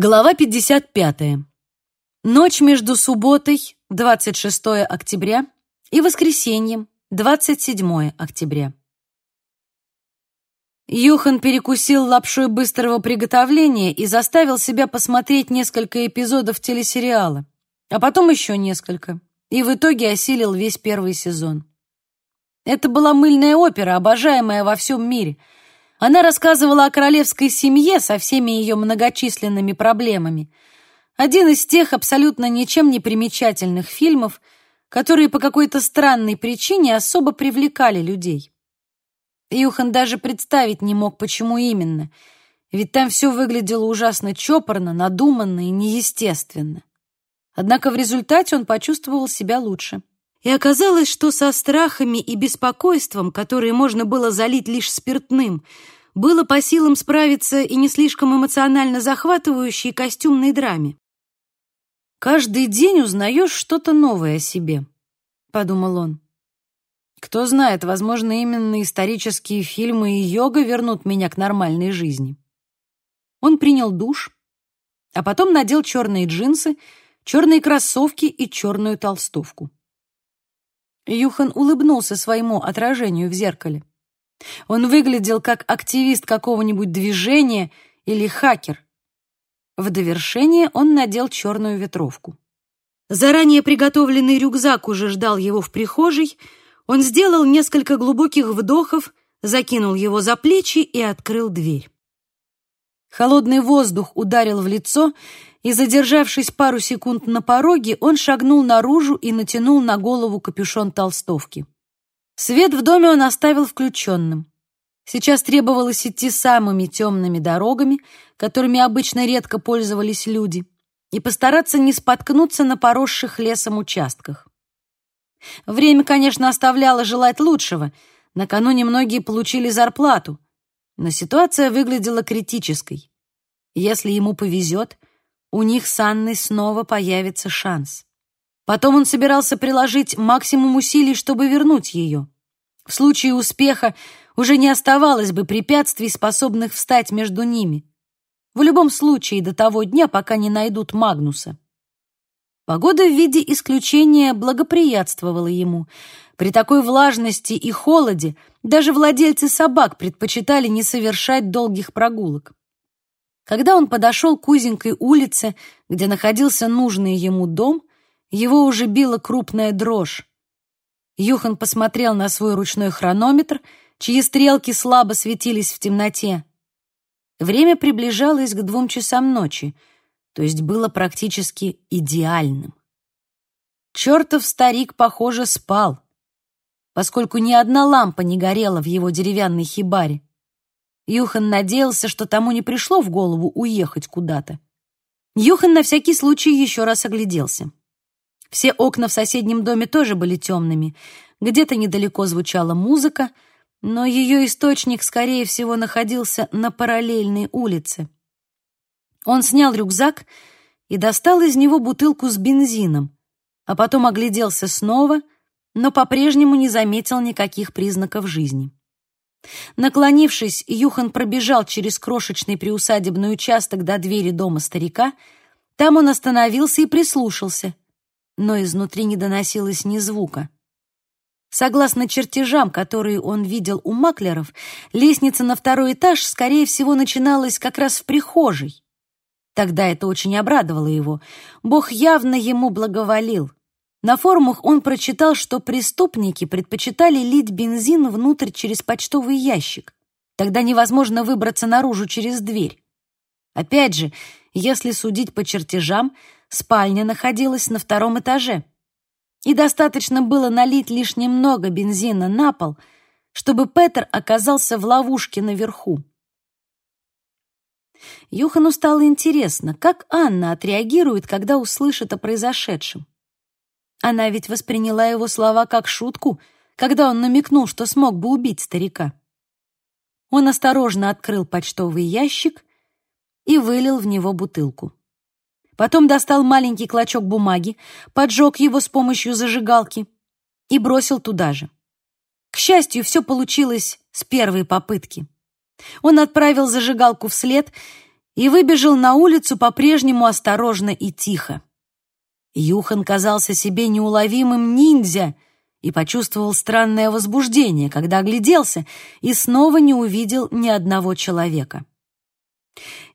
Глава 55. Ночь между субботой, 26 октября, и воскресеньем, 27 октября. Юхан перекусил лапшой быстрого приготовления и заставил себя посмотреть несколько эпизодов телесериала, а потом еще несколько, и в итоге осилил весь первый сезон. Это была мыльная опера, обожаемая во всем мире — она рассказывала о королевской семье со всеми ее многочисленными проблемами. Один из тех абсолютно ничем не примечательных фильмов, которые по какой-то странной причине особо привлекали людей. Юхан даже представить не мог, почему именно, ведь там все выглядело ужасно чопорно, надуманно и неестественно. Однако в результате он почувствовал себя лучше. И оказалось, что со страхами и беспокойством, которые можно было залить лишь спиртным, было по силам справиться и не слишком эмоционально захватывающей костюмной драме. «Каждый день узнаешь что-то новое о себе», — подумал он. «Кто знает, возможно, именно исторические фильмы и йога вернут меня к нормальной жизни». Он принял душ, а потом надел черные джинсы, черные кроссовки и черную толстовку. Юхан улыбнулся своему отражению в зеркале. Он выглядел как активист какого-нибудь движения или хакер. В довершение он надел черную ветровку. Заранее приготовленный рюкзак уже ждал его в прихожей. Он сделал несколько глубоких вдохов, закинул его за плечи и открыл дверь. Холодный воздух ударил в лицо, и, задержавшись пару секунд на пороге, он шагнул наружу и натянул на голову капюшон толстовки. Свет в доме он оставил включенным. Сейчас требовалось идти самыми темными дорогами, которыми обычно редко пользовались люди, и постараться не споткнуться на поросших лесом участках. Время, конечно, оставляло желать лучшего. Накануне многие получили зарплату, но ситуация выглядела критической. Если ему повезет, у них с Анной снова появится шанс. Потом он собирался приложить максимум усилий, чтобы вернуть ее. В случае успеха уже не оставалось бы препятствий, способных встать между ними. В любом случае, до того дня, пока не найдут Магнуса. Погода в виде исключения благоприятствовала ему. При такой влажности и холоде даже владельцы собак предпочитали не совершать долгих прогулок. Когда он подошел к узенькой улице, где находился нужный ему дом, его уже била крупная дрожь. Юхан посмотрел на свой ручной хронометр, чьи стрелки слабо светились в темноте. Время приближалось к двум часам ночи, то есть было практически идеальным. Чертов старик, похоже, спал, поскольку ни одна лампа не горела в его деревянной хибаре. Юхан надеялся, что тому не пришло в голову уехать куда-то. Юхан на всякий случай еще раз огляделся. Все окна в соседнем доме тоже были темными. Где-то недалеко звучала музыка, но ее источник, скорее всего, находился на параллельной улице. Он снял рюкзак и достал из него бутылку с бензином, а потом огляделся снова, но по-прежнему не заметил никаких признаков жизни. Наклонившись, Юхан пробежал через крошечный приусадебный участок до двери дома старика. Там он остановился и прислушался — но изнутри не доносилось ни звука. Согласно чертежам, которые он видел у маклеров, лестница на второй этаж, скорее всего, начиналась как раз в прихожей. Тогда это очень обрадовало его. Бог явно ему благоволил. На форумах он прочитал, что преступники предпочитали лить бензин внутрь через почтовый ящик. Тогда невозможно выбраться наружу через дверь. Опять же, если судить по чертежам, Спальня находилась на втором этаже. И достаточно было налить лишь немного бензина на пол, чтобы Петер оказался в ловушке наверху. Юхану стало интересно, как Анна отреагирует, когда услышит о произошедшем. Она ведь восприняла его слова как шутку, когда он намекнул, что смог бы убить старика. Он осторожно открыл почтовый ящик и вылил в него бутылку. Потом достал маленький клочок бумаги, поджег его с помощью зажигалки и бросил туда же. К счастью, все получилось с первой попытки. Он отправил зажигалку вслед и выбежал на улицу по-прежнему осторожно и тихо. Юхан казался себе неуловимым ниндзя и почувствовал странное возбуждение, когда огляделся и снова не увидел ни одного человека.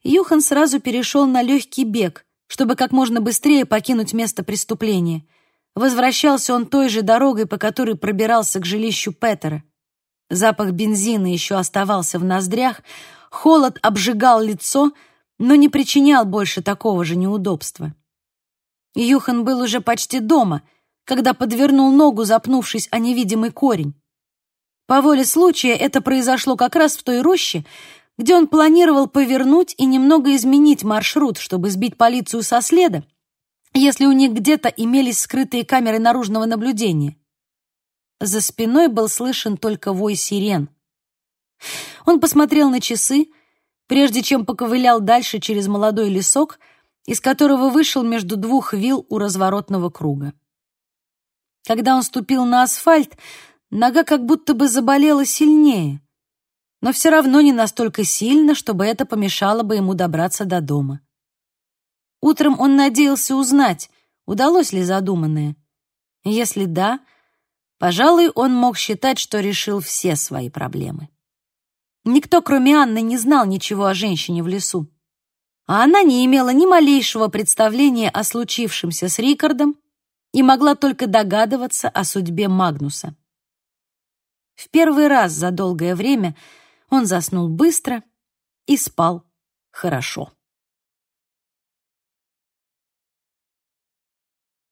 Юхан сразу перешел на легкий бег, чтобы как можно быстрее покинуть место преступления. Возвращался он той же дорогой, по которой пробирался к жилищу Петера. Запах бензина еще оставался в ноздрях, холод обжигал лицо, но не причинял больше такого же неудобства. Юхан был уже почти дома, когда подвернул ногу, запнувшись о невидимый корень. По воле случая это произошло как раз в той роще, где он планировал повернуть и немного изменить маршрут, чтобы сбить полицию со следа, если у них где-то имелись скрытые камеры наружного наблюдения. За спиной был слышен только вой сирен. Он посмотрел на часы, прежде чем поковылял дальше через молодой лесок, из которого вышел между двух вил у разворотного круга. Когда он ступил на асфальт, нога как будто бы заболела сильнее, но все равно не настолько сильно, чтобы это помешало бы ему добраться до дома. Утром он надеялся узнать, удалось ли задуманное. Если да, пожалуй, он мог считать, что решил все свои проблемы. Никто, кроме Анны, не знал ничего о женщине в лесу а она не имела ни малейшего представления о случившемся с Рикардом и могла только догадываться о судьбе Магнуса. В первый раз за долгое время он заснул быстро и спал хорошо.